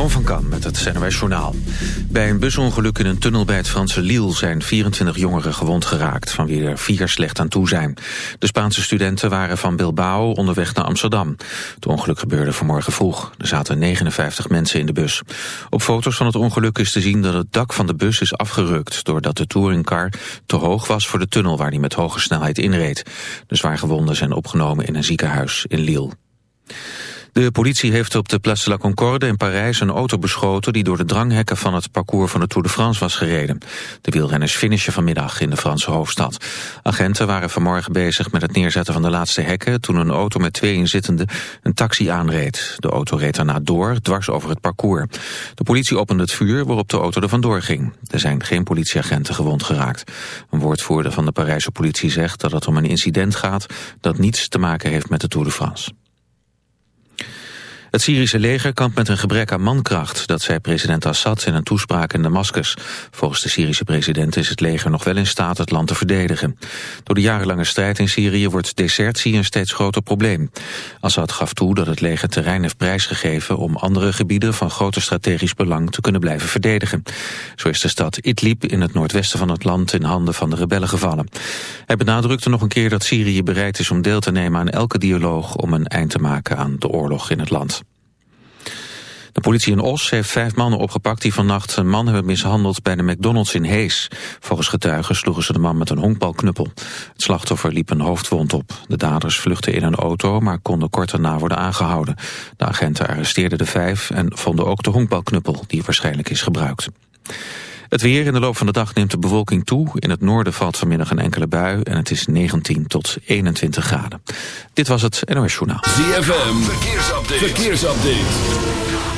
Jeroen van Kan met het NOS Journaal. Bij een busongeluk in een tunnel bij het Franse Lille zijn 24 jongeren gewond geraakt, van wie er vier slecht aan toe zijn. De Spaanse studenten waren van Bilbao onderweg naar Amsterdam. Het ongeluk gebeurde vanmorgen vroeg. Er zaten 59 mensen in de bus. Op foto's van het ongeluk is te zien dat het dak van de bus is afgerukt, doordat de touringcar te hoog was voor de tunnel waar die met hoge snelheid inreed. De zwaargewonden zijn opgenomen in een ziekenhuis in Lille. De politie heeft op de Place de la Concorde in Parijs een auto beschoten die door de dranghekken van het parcours van de Tour de France was gereden. De wielrenners finishen vanmiddag in de Franse hoofdstad. Agenten waren vanmorgen bezig met het neerzetten van de laatste hekken toen een auto met twee inzittenden een taxi aanreed. De auto reed daarna door, dwars over het parcours. De politie opende het vuur waarop de auto er vandoor ging. Er zijn geen politieagenten gewond geraakt. Een woordvoerder van de Parijse politie zegt dat het om een incident gaat dat niets te maken heeft met de Tour de France. Het Syrische leger kampt met een gebrek aan mankracht, dat zei president Assad in een toespraak in Damascus. Volgens de Syrische president is het leger nog wel in staat het land te verdedigen. Door de jarenlange strijd in Syrië wordt desertie een steeds groter probleem. Assad gaf toe dat het leger terrein heeft prijsgegeven om andere gebieden van groter strategisch belang te kunnen blijven verdedigen. Zo is de stad Idlib in het noordwesten van het land in handen van de rebellen gevallen. Hij benadrukte nog een keer dat Syrië bereid is om deel te nemen aan elke dialoog om een eind te maken aan de oorlog in het land. De politie in Os heeft vijf mannen opgepakt die vannacht een man hebben mishandeld bij de McDonald's in Hees. Volgens getuigen sloegen ze de man met een honkbalknuppel. Het slachtoffer liep een hoofdwond op. De daders vluchtten in een auto, maar konden kort daarna worden aangehouden. De agenten arresteerden de vijf en vonden ook de honkbalknuppel die waarschijnlijk is gebruikt. Het weer in de loop van de dag neemt de bewolking toe. In het noorden valt vanmiddag een enkele bui en het is 19 tot 21 graden. Dit was het NOS Journaal. ZFM, verkeersupdate. verkeersupdate.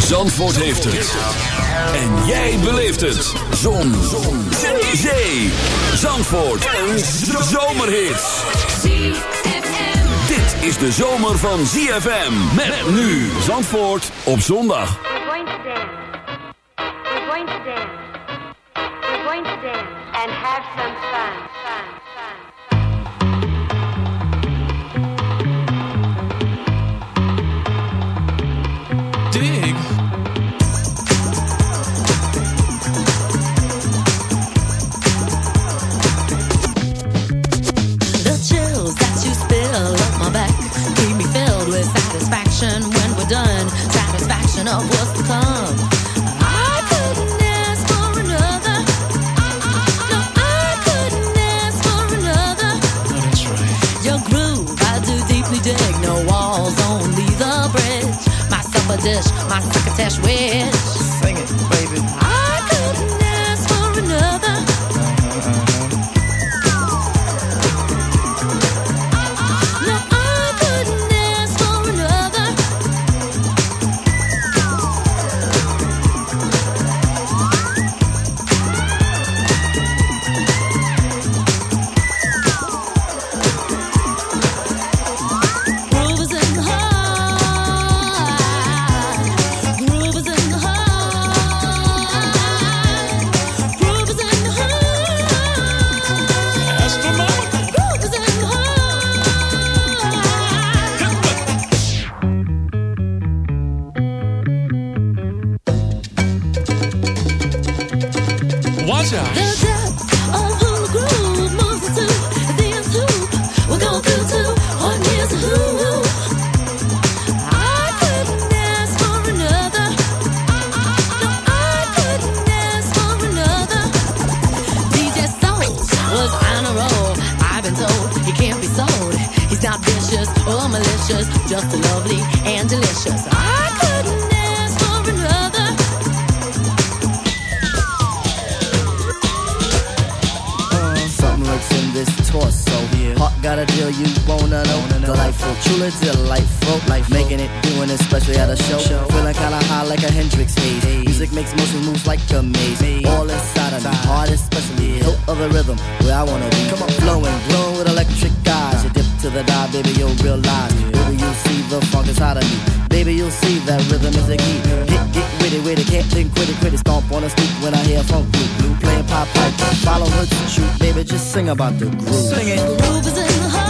Zandvoort heeft het. En jij beleeft het. Zon. Zon. Zee. Zandvoort. Een zomerhit. Dit is de zomer van ZFM. Met nu Zandvoort op zondag. We're going to dance. We're going to dance. We're going to dance and have some. Fun. Fun. Music makes motion moves like a maze. All inside of me, heart especially. Hilt of the rhythm, where I wanna be. Come on, flowing, glowing with electric eyes. You dip to the dive, baby, you'll realize. Baby, you'll see the funk inside of me. Baby, you'll see that rhythm is the key. Get, get witty, witty, can't think, quit it, quit it. Stomp on the stoop when I hear funk blue, blue. Playing pop pipe, follow her to shoot, baby, just sing about the groove. Sing it. Groove is in the heart.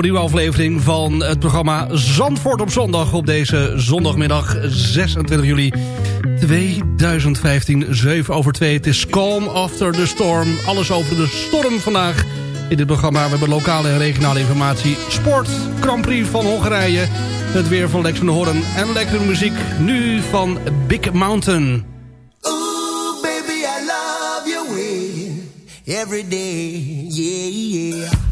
Nieuwe aflevering van het programma Zandvoort op zondag... op deze zondagmiddag 26 juli 2015, 7 over 2. Het is Calm After the Storm. Alles over de storm vandaag in dit programma. We hebben lokale en regionale informatie. Sport, Grand Prix van Hongarije. Het weer van Lex van de Hoorn en lekkere muziek. Nu van Big Mountain. Baby, I love your way every day. Yeah, yeah.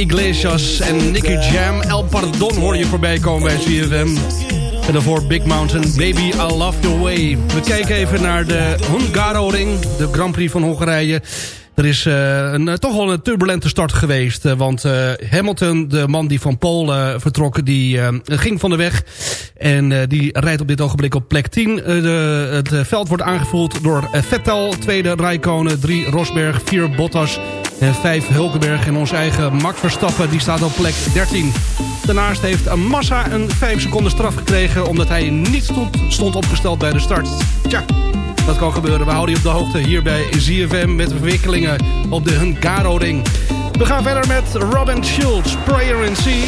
Iglesias en Nicky Jam. El Pardon hoor je voorbij komen bij CFM. En daarvoor Big Mountain, Baby I Love Your Way. We kijken even naar de Hungaro Ring, de Grand Prix van Hongarije. Er is eh, een, eh, toch wel een turbulente start geweest. Eh, want Hamilton, de man die van Polen vertrok, die ging van de weg. En die rijdt op dit ogenblik op plek 10. Het veld wordt aangevoeld door Vettel, tweede Raikkonen, drie Rosberg, vier Bottas... En 5 Hulkenberg en onze eigen Max Verstappen, die staat op plek 13. Daarnaast heeft Massa een 5 seconden straf gekregen... omdat hij niet stond, stond opgesteld bij de start. Tja, dat kan gebeuren. We houden je op de hoogte hier bij ZFM... met verwikkelingen op de Hungaro-ring. We gaan verder met Robin Schultz, Prayer in Sea.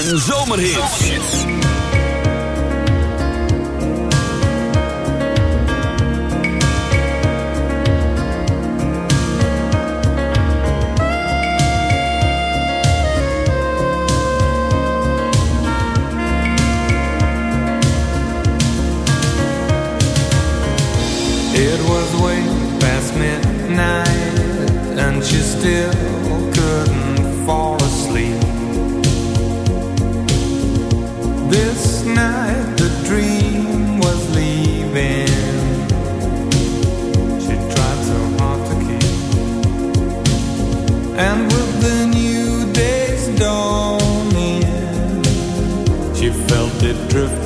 en zomerhits. It was way past midnight and she still couldn't fall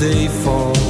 Day for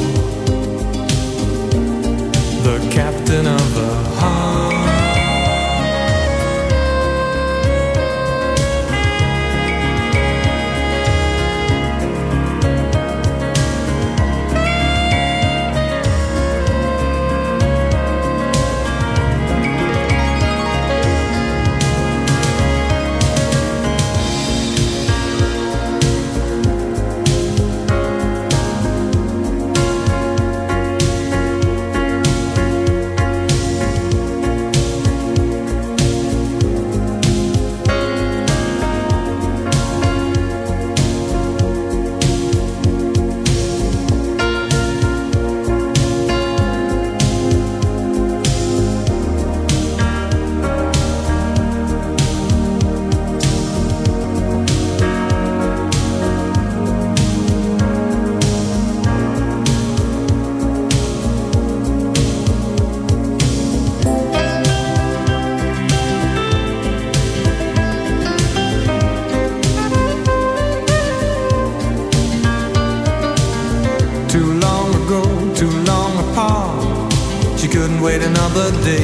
the day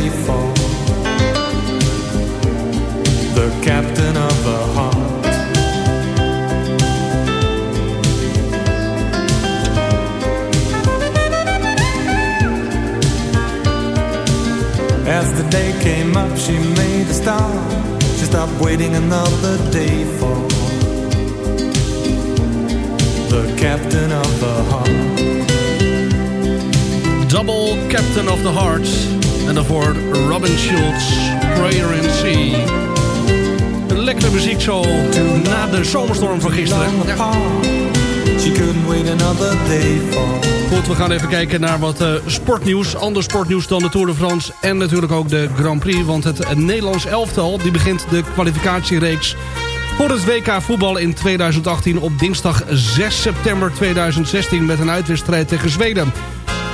kijken naar wat eh, sportnieuws. Ander sportnieuws dan de Tour de France en natuurlijk ook de Grand Prix. Want het Nederlands elftal die begint de kwalificatiereeks voor het WK voetbal in 2018 op dinsdag 6 september 2016 met een uitwedstrijd tegen Zweden.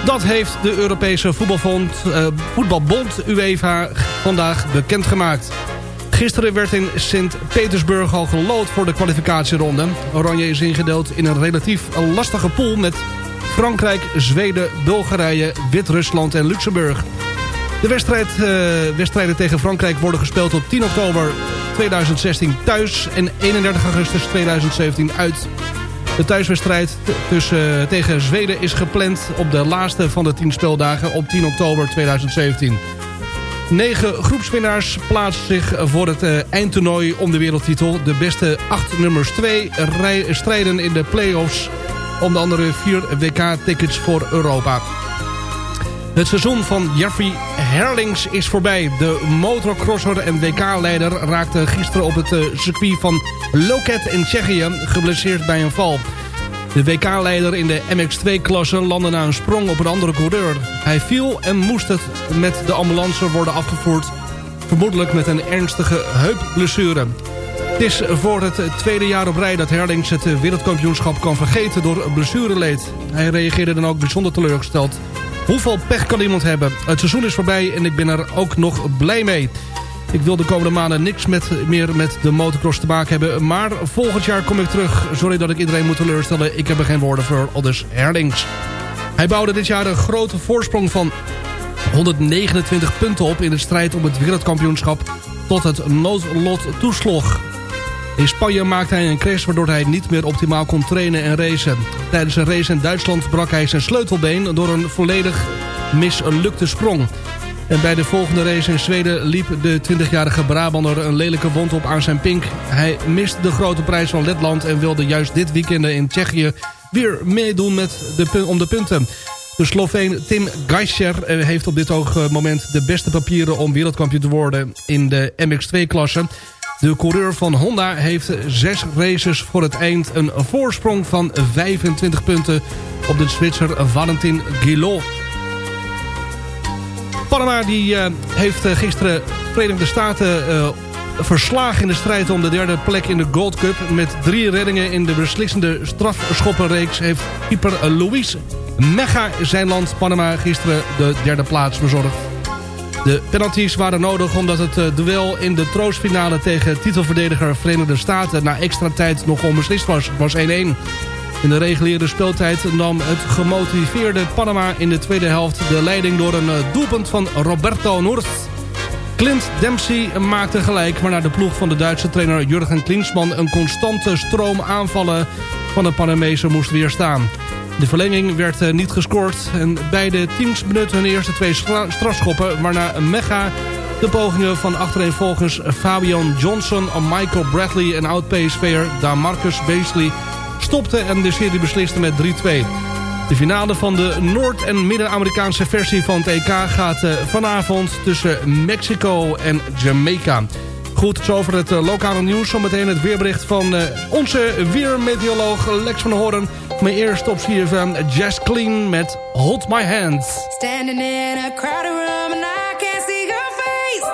Dat heeft de Europese voetbalbond, eh, voetbalbond UEFA vandaag bekendgemaakt. Gisteren werd in Sint-Petersburg al gelood voor de kwalificatieronde. Oranje is ingedeeld in een relatief lastige pool met Frankrijk, Zweden, Bulgarije, Wit-Rusland en Luxemburg. De wedstrijd, eh, wedstrijden tegen Frankrijk worden gespeeld op 10 oktober 2016 thuis en 31 augustus 2017 uit. De thuiswedstrijd tussen, tegen Zweden is gepland op de laatste van de 10 speeldagen op 10 oktober 2017. Negen groepswinnaars plaatsen zich voor het eh, eindtoernooi om de wereldtitel. De beste acht nummers 2 strijden in de play-offs om de andere vier WK-tickets voor Europa. Het seizoen van Jeffrey Herlings is voorbij. De motocrosser en WK-leider raakte gisteren op het eh, circuit van Loket in Tsjechië geblesseerd bij een val. De WK-leider in de MX2-klasse landde na een sprong op een andere coureur. Hij viel en moest het met de ambulance worden afgevoerd. Vermoedelijk met een ernstige heupblessure. Het is voor het tweede jaar op rij dat Herlings het wereldkampioenschap kan vergeten door blessureleed. Hij reageerde dan ook bijzonder teleurgesteld. Hoeveel pech kan iemand hebben? Het seizoen is voorbij en ik ben er ook nog blij mee. Ik wil de komende maanden niks met, meer met de motocross te maken hebben. Maar volgend jaar kom ik terug. Sorry dat ik iedereen moet teleurstellen. Ik heb er geen woorden voor. Aldus Herlings. Hij bouwde dit jaar een grote voorsprong van 129 punten op... in de strijd om het wereldkampioenschap tot het noodlot toesloeg. In Spanje maakte hij een crash waardoor hij niet meer optimaal kon trainen en racen. Tijdens een race in Duitsland brak hij zijn sleutelbeen door een volledig mislukte sprong. En bij de volgende race in Zweden liep de 20-jarige Brabander een lelijke wond op aan zijn pink. Hij mist de grote prijs van Letland en wilde juist dit weekend in Tsjechië weer meedoen met de, om de punten. De Sloveen Tim Geischer eh, heeft op dit ogenmoment de beste papieren om wereldkampioen te worden in de MX2-klasse. De coureur van Honda heeft zes races voor het eind een voorsprong van 25 punten op de Zwitser Valentin Guillot. Panama die, uh, heeft uh, gisteren Verenigde Staten uh, verslagen in de strijd om de derde plek in de Gold Cup. Met drie reddingen in de beslissende strafschoppenreeks heeft keeper Luis Mega zijn land Panama gisteren de derde plaats bezorgd. De penalties waren nodig omdat het duel in de troostfinale tegen titelverdediger Verenigde Staten na extra tijd nog onbeslist was. was 1-1. In de reguliere speeltijd nam het gemotiveerde Panama in de tweede helft de leiding door een eh, doelpunt van Roberto Noort. Clint Dempsey maakte gelijk, waarna de ploeg van de Duitse trainer Jurgen Klinsmann een constante stroom aanvallen van de Panamezen moest weerstaan. De verlenging werd eh, niet gescoord en beide teams benutten hun eerste twee stra- strafschoppen... waarna Mega de pogingen van achtereenvolgens Fabian Johnson, Michael Bradley en oud-PSV'er Damarcus Beasley stopte en de serie besliste met 3-2. De finale van de Noord- en Midden-Amerikaanse versie van het EK gaat eh, vanavond tussen Mexico en Jamaica. Goed, zover het eh, lokale nieuws. Zometeen het weerbericht van eh, onze weermeteoroloog Lex van Hoorn. Maar eerst op CFM Jazz Clean met Hold My Hand. Standing in a crowded room and I can't see your face.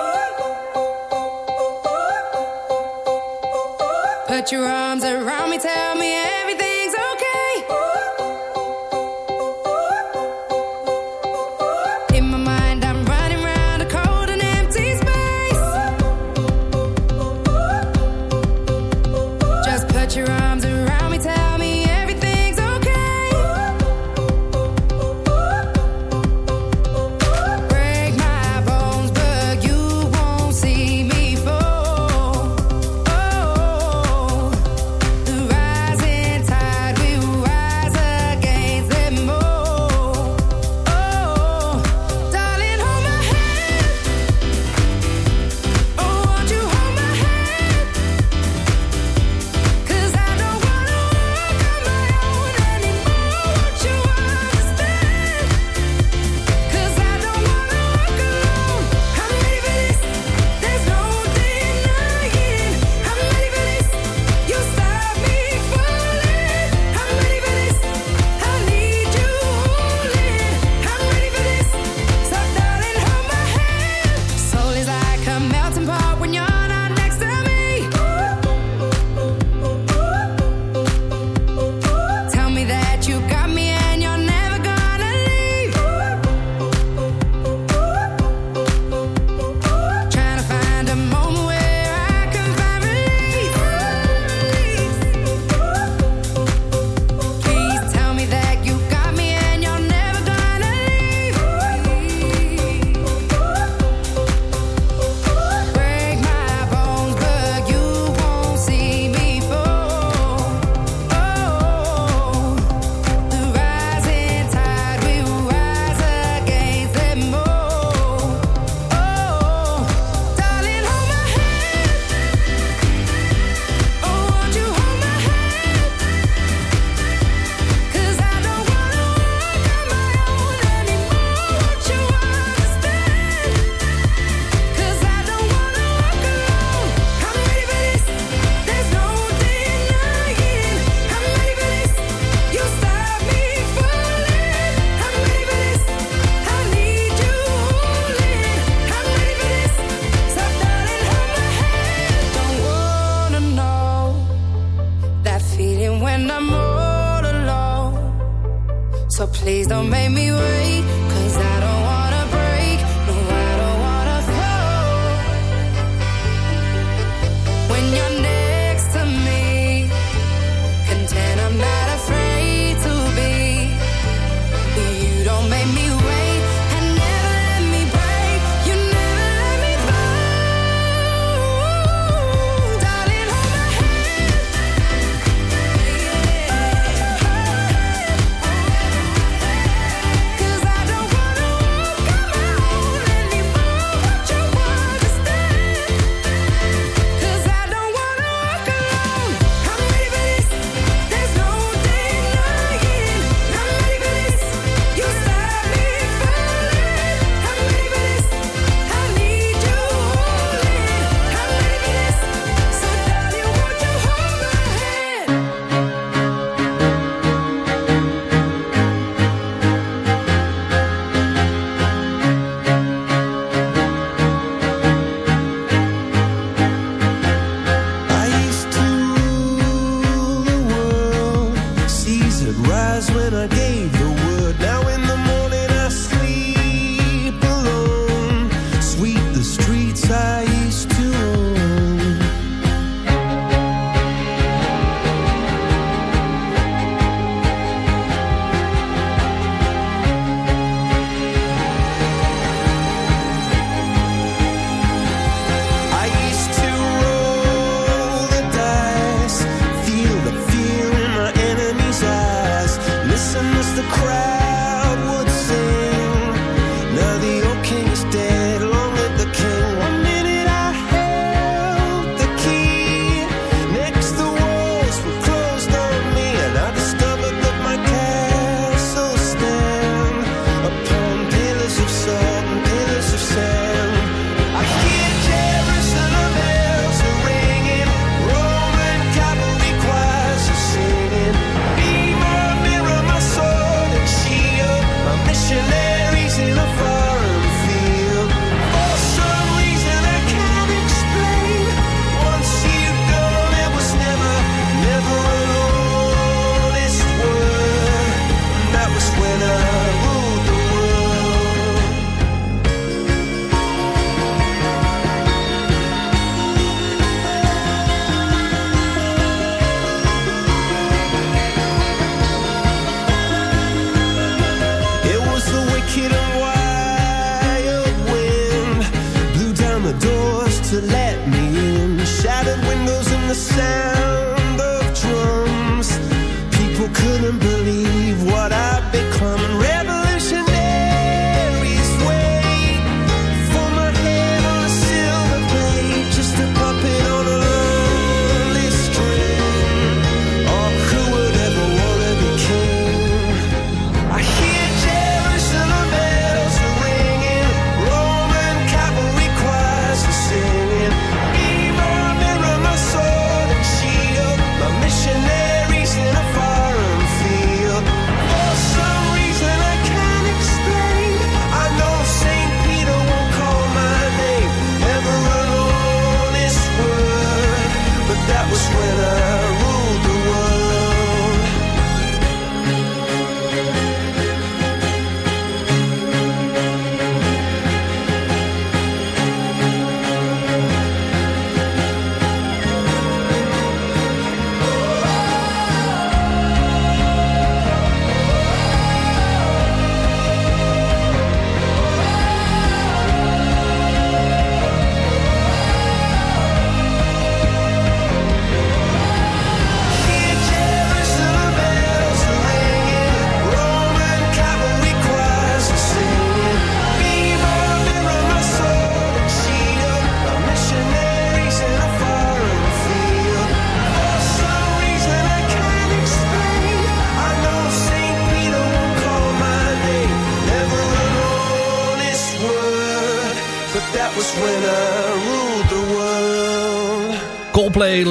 Put your arms around me, tell me everything's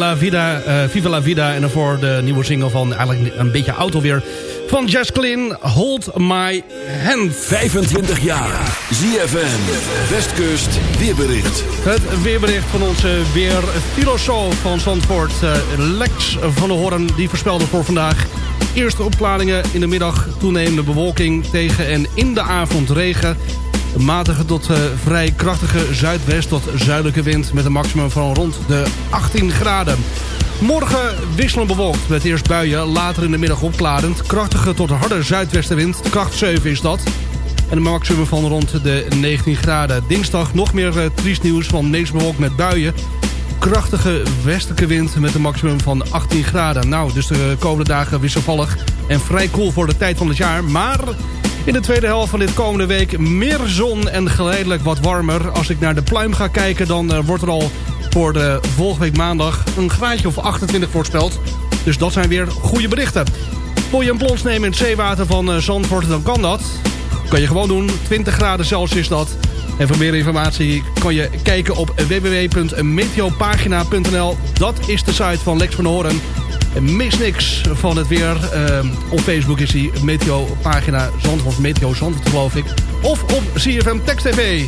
La Vida, eh, Viva La Vida. En daarvoor de nieuwe single van eigenlijk een beetje oud alweer. Van Jess Glynn, Hold My Hand. 25 jaar. ZFM. Westkust weerbericht. Het weerbericht van onze weerfilosoof van Zandvoort, eh, Lex van der Hoorn, die voorspelde voor vandaag. Eerste opklaringen in de middag, toenemende bewolking tegen en in de avond regen. Een matige tot eh, vrij krachtige zuidwest tot zuidelijke wind met een maximum van rond de 18 graden. Morgen wisselend bewolkt met eerst buien, later in de middag opklarend. Krachtige tot harde zuidwestenwind, kracht 7 is dat. En een maximum van rond de 19 graden. Dinsdag nog meer eh, triest nieuws van meest bewolkt met buien. Krachtige westelijke wind met een maximum van 18 graden. Nou, dus de komende dagen wisselvallig en vrij koel voor de tijd van het jaar. Maar in de tweede helft van dit komende week meer zon en geleidelijk wat warmer. Als ik naar de pluim ga kijken, dan eh, wordt er al voor de volgende week maandag een graadje of 28 voorspeld. Dus dat zijn weer goede berichten. Wil je een plons nemen in het zeewater van eh, Zandvoort, dan kan dat. Kan je gewoon doen. 20 graden Celsius dat. En voor meer informatie kan je kijken op www.meteopagina.nl. Dat is de site van Lex van Horen. Mis niks van het weer. Eh, op Facebook is die Meteopagina Zandvoort. Meteo Zandvoort geloof ik. Of op CFM Text TV.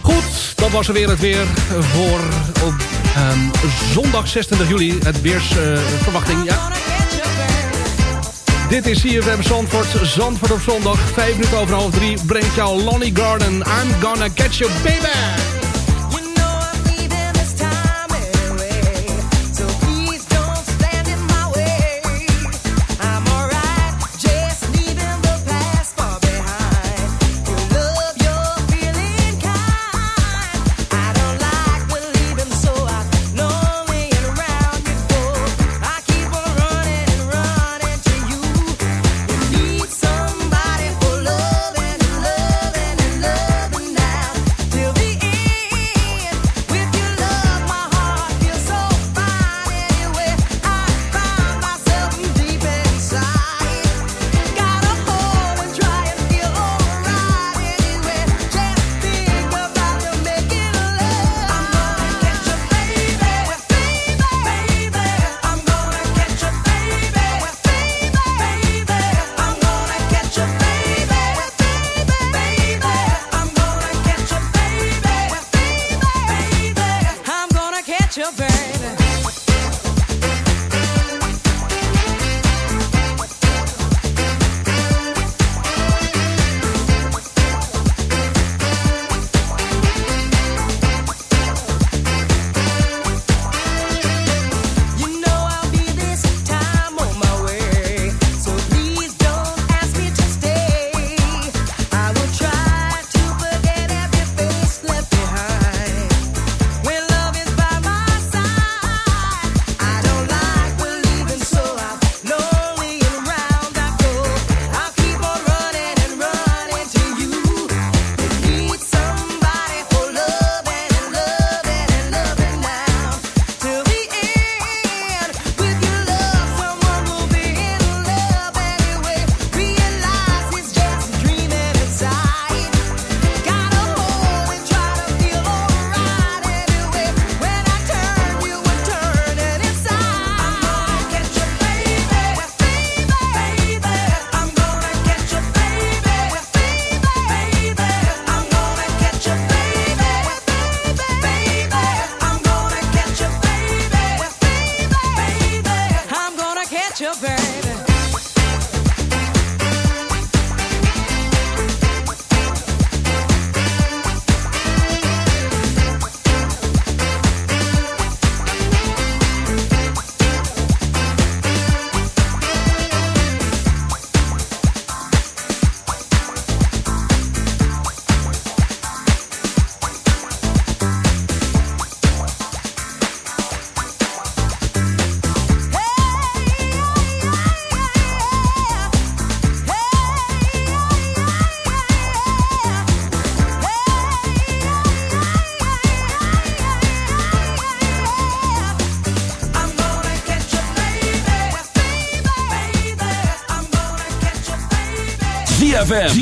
Goed, dat was er weer het weer voor op, ehm, zondag 26 juli. Het weersverwachting, ja. Dit is CFM Zandvoort, Zandvoort op zondag. 5 minuten over half 3 brengt jou Lonnie Garden. I'm gonna catch you, baby!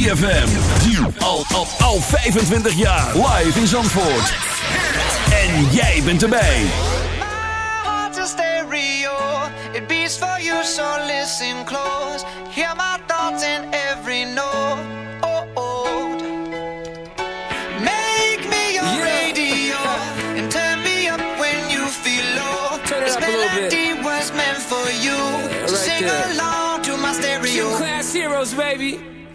ZFM. Al, al, al 25 jaar. Live in Zandvoort. En jij bent erbij. heart's a stereo. It beats for you, so listen close. Hear my thoughts in every note. Oh, oh. Make me your radio and turn me up when you feel low. Turn it this up a little bit. melody was meant for you. so right sing there. along to my stereo. Class heroes, baby.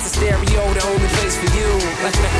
heart's a stereo, the only place for you.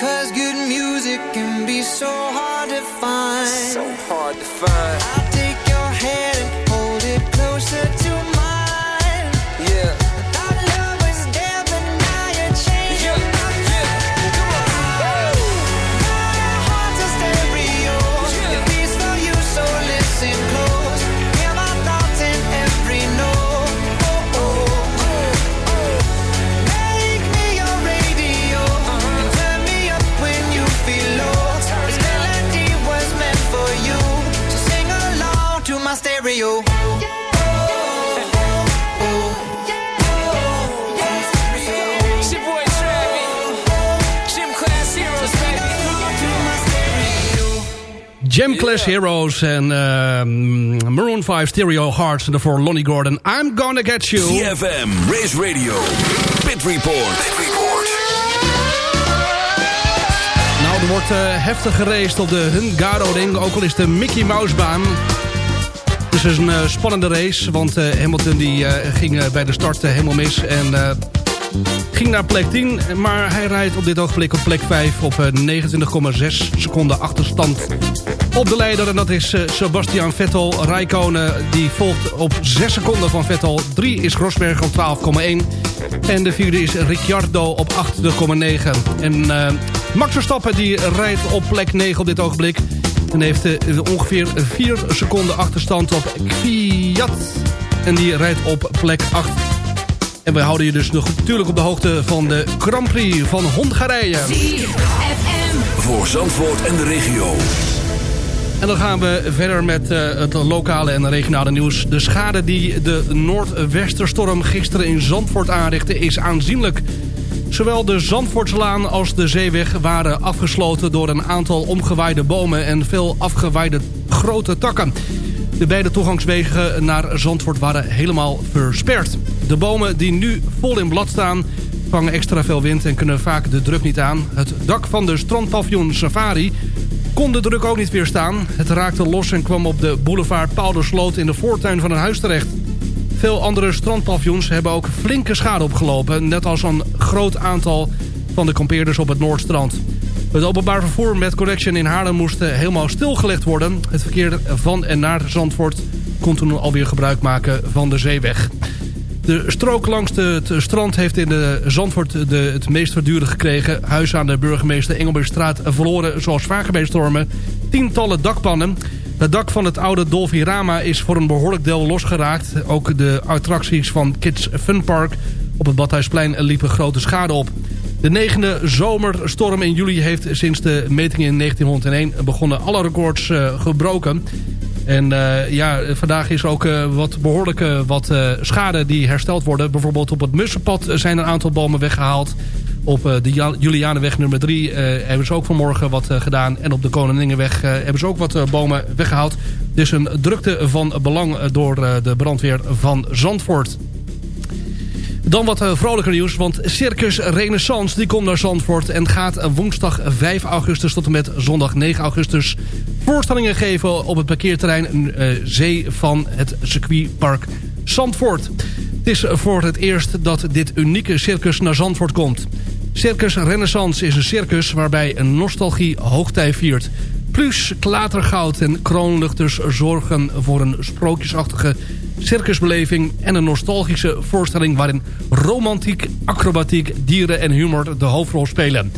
Because good music can be so hard to find. So hard to find. Jam Class Heroes en eh, Maroon 5 Stereo Hearts. En daarvoor Lonnie Gordon. I'm Gonna Get You. ZFM, Race Radio, Pit Report. Pit Report. Nou, er wordt eh, heftig geraced op de Hungaro-ring. Ook al is de Mickey Mouse baan. Dus het is een eh, spannende race. Want eh, Hamilton die, eh, ging bij de start helemaal mis. En eh, ging naar plek 10. Maar hij rijdt op dit ogenblik op plek 5 op eh, 29,6 seconden achterstand op de leider. En dat is eh, Sebastian Vettel. Rijkonen die volgt op 6 seconden van Vettel. 3 is Rosberg op 12,1. En de vierde is Ricciardo op 8,9. En eh, Max Verstappen die rijdt op plek 9 op dit ogenblik. En heeft eh, ongeveer 4 seconden achterstand op Kvyat. En die rijdt op plek 8. En wij houden je dus nog natuurlijk op de hoogte van de Grand Prix van Hongarije. Voor Zandvoort en de regio. En dan gaan we verder met eh, het lokale en regionale nieuws. De schade die de Noordwesterstorm gisteren in Zandvoort aanrichtte is aanzienlijk. Zowel de Zandvoortslaan als de zeeweg waren afgesloten door een aantal omgewaaide bomen en veel afgewaaide grote takken. De beide toegangswegen naar Zandvoort waren helemaal versperd. De bomen die nu vol in blad staan vangen extra veel wind en kunnen vaak de druk niet aan. Het dak van de strandpaviljoen Safari kon de druk ook niet weerstaan. Het raakte los en kwam op de boulevard Paudersloot in de voortuin van een huis terecht. Veel andere strandpaviljoens hebben ook flinke schade opgelopen... net als een groot aantal van de kampeerders op het Noordstrand. Het openbaar vervoer met Connection in Haarlem moest eh, helemaal stilgelegd worden. Het verkeer van en naar Zandvoort kon toen alweer gebruik maken van de zeeweg. De strook langs het strand heeft in de Zandvoort de, het meest verduren gekregen. Huis aan de burgemeester Engelbertstraat verloren, zoals vaker bij stormen, tientallen dakpannen. Het dak van het oude Dolfirama is voor een behoorlijk deel losgeraakt. Ook de attracties van Kids Fun Park op het Badhuisplein liepen grote schade op. De negende zomerstorm in juli heeft sinds de meting in 1901 begonnen alle records eh, gebroken. En eh, ja, vandaag is ook eh, wat behoorlijke wat eh, schade die hersteld worden. Bijvoorbeeld op het Mussenpad zijn een aantal bomen weggehaald. Op de Julianenweg nummer 3 hebben ze ook vanmorgen wat gedaan. En op de Koningingenweg eh, hebben ze ook wat bomen weggehaald. Dus een drukte van belang door de brandweer van Zandvoort. Dan wat vrolijker nieuws, want Circus Renaissance die komt naar Zandvoort... en gaat woensdag 5 augustus tot en met zondag 9 augustus... voorstellingen geven op het parkeerterrein eh, Zee van het circuitpark Zandvoort. Het is voor het eerst dat dit unieke circus naar Zandvoort komt. Circus Renaissance is een circus waarbij een nostalgie hoogtij viert... Plus klatergoud en kroonluchters zorgen voor een sprookjesachtige circusbeleving... en een nostalgische voorstelling waarin romantiek, acrobatiek, dieren en humor de hoofdrol spelen.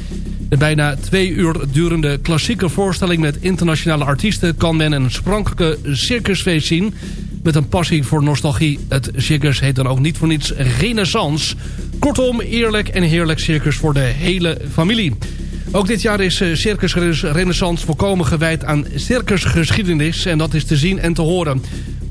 De bijna twee uur durende klassieke voorstelling met internationale artiesten... kan men een sprankelijke circusfeest zien met een passie voor nostalgie. Het circus heet dan ook niet voor niets Renaissance. Kortom, eerlijk en heerlijk circus voor de hele familie. Ook dit jaar is eh, Circus Renaissance volkomen gewijd aan circusgeschiedenis. En dat is te zien en te horen.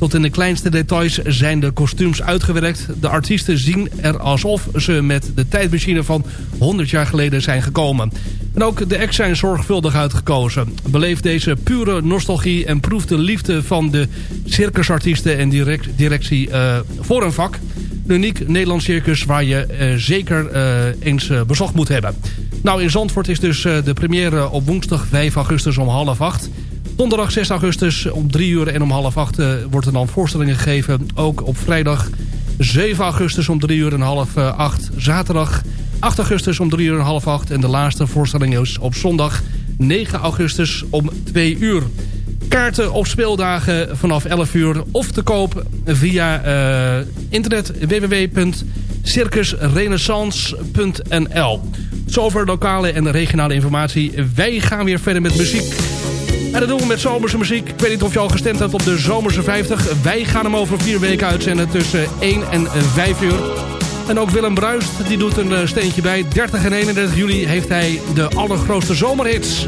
Tot in de kleinste details zijn de kostuums uitgewerkt. De artiesten zien er alsof ze met de tijdmachine van 100 jaar geleden zijn gekomen. En ook de acts zijn zorgvuldig uitgekozen. Beleef deze pure nostalgie en proef de liefde van de circusartiesten en direct, directie eh, voor een vak. Een uniek Nederlands circus waar je eh, zeker eh, eens bezocht moet hebben. Nou, in Zandvoort is dus de première op woensdag 5 augustus om half acht. Donderdag 6 augustus om 3 uur en om half acht eh, wordt er dan voorstellingen gegeven. Ook op vrijdag 7 augustus om 3 uur en half eh, acht. Zaterdag 8 augustus om 3 uur en half acht. En de laatste voorstelling is op zondag 9 augustus om 2 uur. Kaarten op speeldagen vanaf 11 uur of te koop via eh, internet www.circusrenaissance.nl Zover lokale en regionale informatie. Wij gaan weer verder met muziek. Dat doen we met zomerse muziek. Ik weet niet of je al gestemd hebt op de Zomerse 50. Wij gaan hem over vier weken uitzenden tussen 1 en 5 uur. En ook Willem Bruist die doet een eh, steentje bij. 30 en 31 juli heeft hij de allergrootste zomerhits.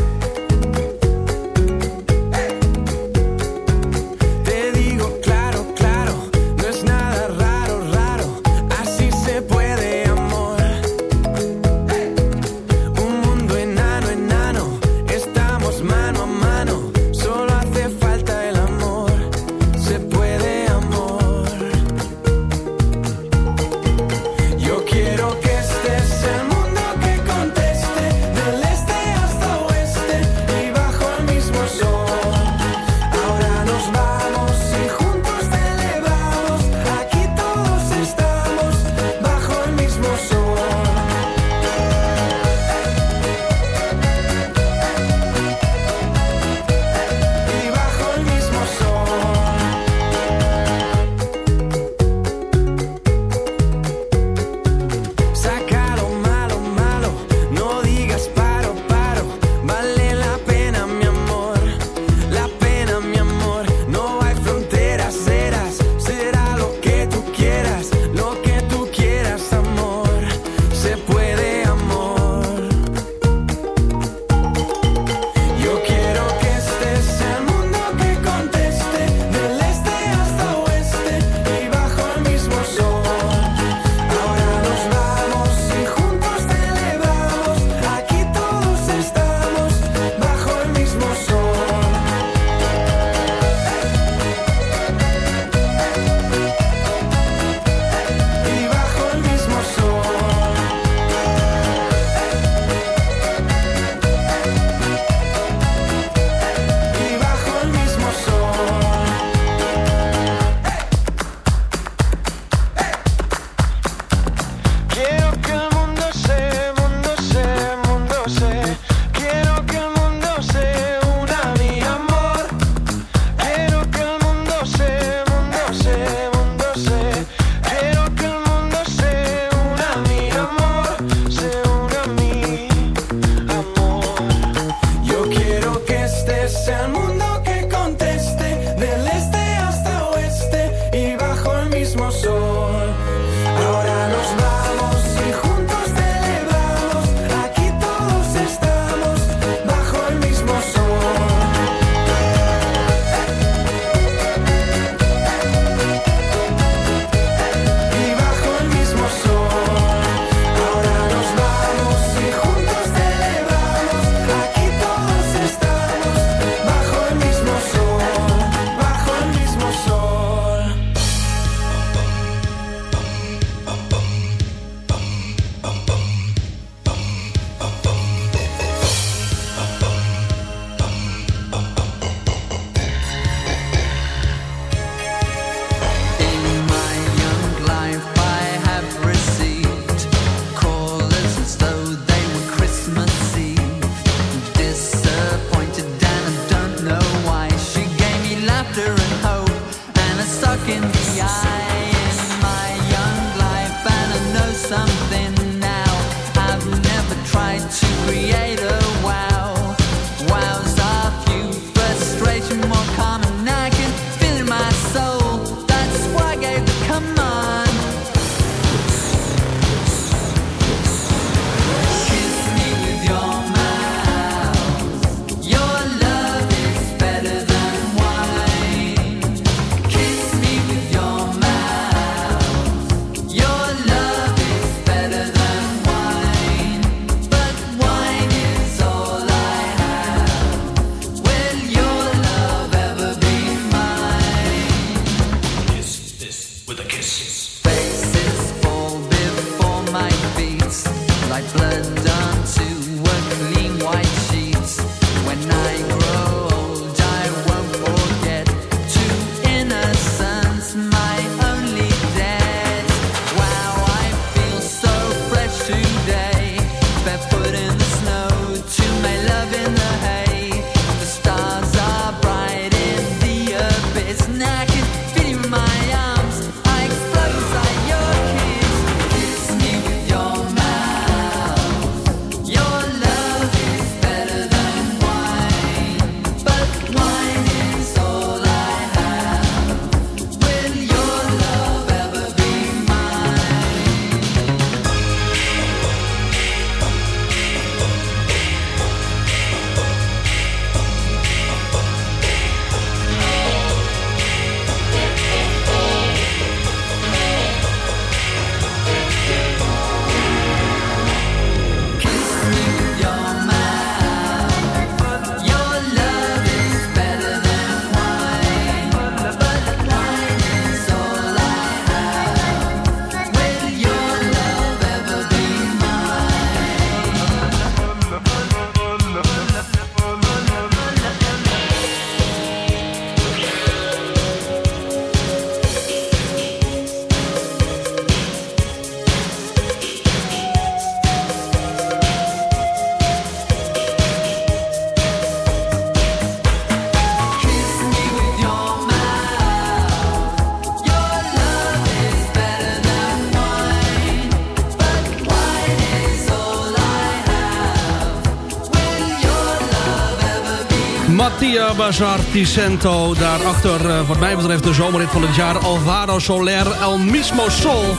Mattia Bazarticento. Daarachter, eh, wat mij betreft, de zomerrit van het jaar. Alvaro Soler, El Mismo Sol.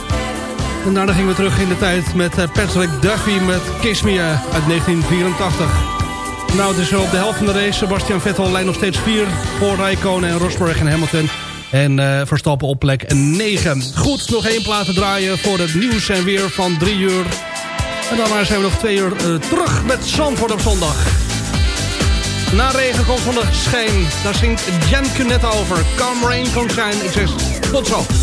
En daarna gingen we terug in de tijd met eh, Patrick Duffy met Kiss Me eh, uit 1984. Nou, het is op de helft van de race. Sebastian Vettel leidt nog steeds 4 voor Rijkonen en Rosberg en Hamilton. En Verstappen op plek 9. Goed, nog één plaat te draaien voor het nieuws en weer van 3 uur. En daarna zijn we nog 2 uur terug met Zandvoort op zondag. Na regen komt zonneschijn. Daar zingt Jan net over. Come rain, come shine. Ik zeg tot zo.